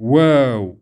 Whoa.